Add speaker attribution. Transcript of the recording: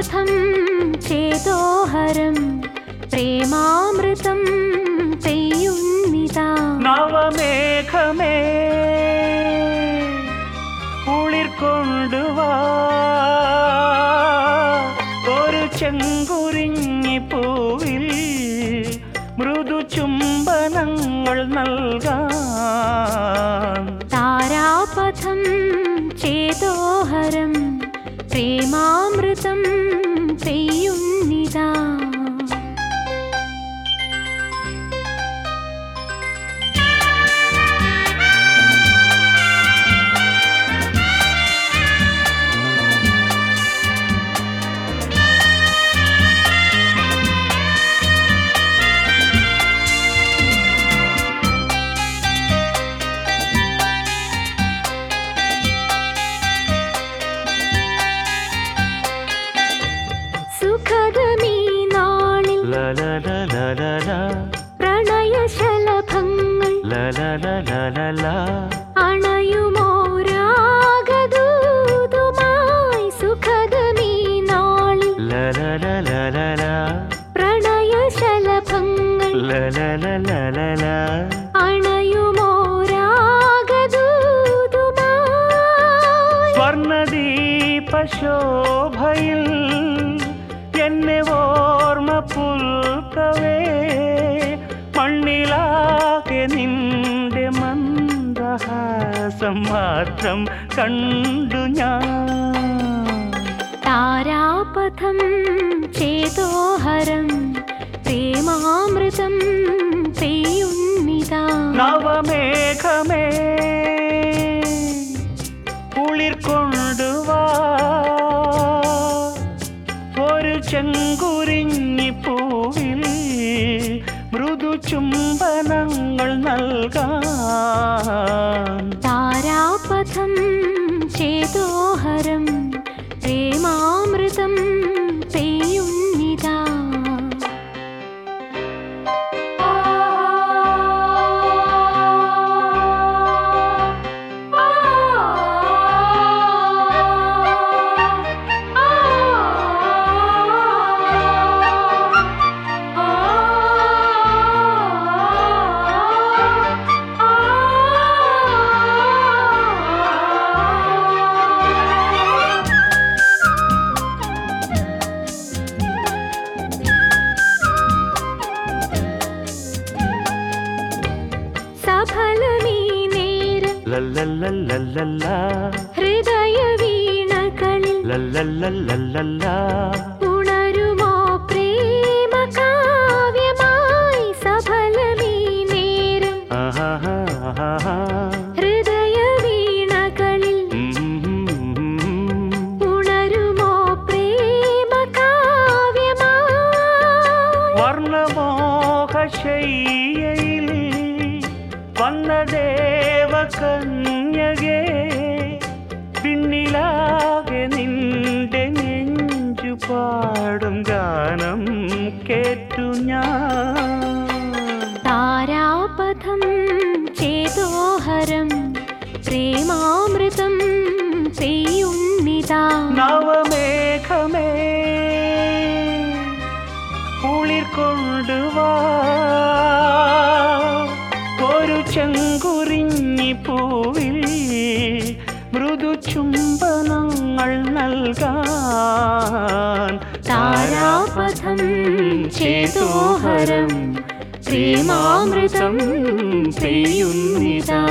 Speaker 1: താരാപഥം ചേതോഹരം പ്രേമാമൃതം പെയ്യുന്നിതാ.
Speaker 2: നവമേഘമേ കുളിർ കൊണ്ടുവാ ഒരു ചെങ്കുരിഞ്ഞി പൂവിൽ മൃദു ചുംബനങ്ങൾ നൽകാൻ.
Speaker 1: താരാപഥം ചേതോഹരം പ്രേമാമൃതം അണയുമോരാഗദൂതുമായി സുഖദമീ നാളിൽ പ്രണയശലഭങ്ങൾ
Speaker 2: ലലലലലല.
Speaker 1: അണയുമോരാഗദൂതുമായി
Speaker 2: സ്വർണദീപശോഭയിൽ എന്നെ ഓർമ്മ പുൽക്കവേ. മാത്രം കണ്ടു ഞാൻ.
Speaker 1: താരാപഥം ചേതോഹരം പ്രേമാമൃതം പെയ്യുന്നിതാ.
Speaker 2: നവമേഘമേ കുളിർ കൊണ്ടുവാ ഒരു ചെങ്കുരിഞ്ഞി പൂവിൽ മൃദു ചുംബനങ്ങൾ നൽകാൻ
Speaker 1: कथं
Speaker 2: तु
Speaker 1: ഹൃദയ വീണകളിൽ
Speaker 2: ലല്ലല്ലല്ലല്ല
Speaker 1: ഉണരുമോ പ്രേമ കാവ്യമായി സഫലമീ നേരം. ഹൃദയ വീണകളിൽ ഉണരുമോ പ്രേമ കാവ്യമായി
Speaker 2: വർണമോഹശയ്യയിൽ വന്ന ദേവകന്യകേ പിന്നിലാകെ നിന്റെ നെഞ്ചു പാടും ഗാനം കേട്ടു ഞാൻ.
Speaker 1: താരാപഥം ചേതോഹരം പ്രേമാമൃതം പെയ്യുന്നിതാ.
Speaker 2: നവമേഘമേ കുളിർ കൊണ്ടുവാ
Speaker 1: तोहरं श्रीमामृतं श्रीयुतम्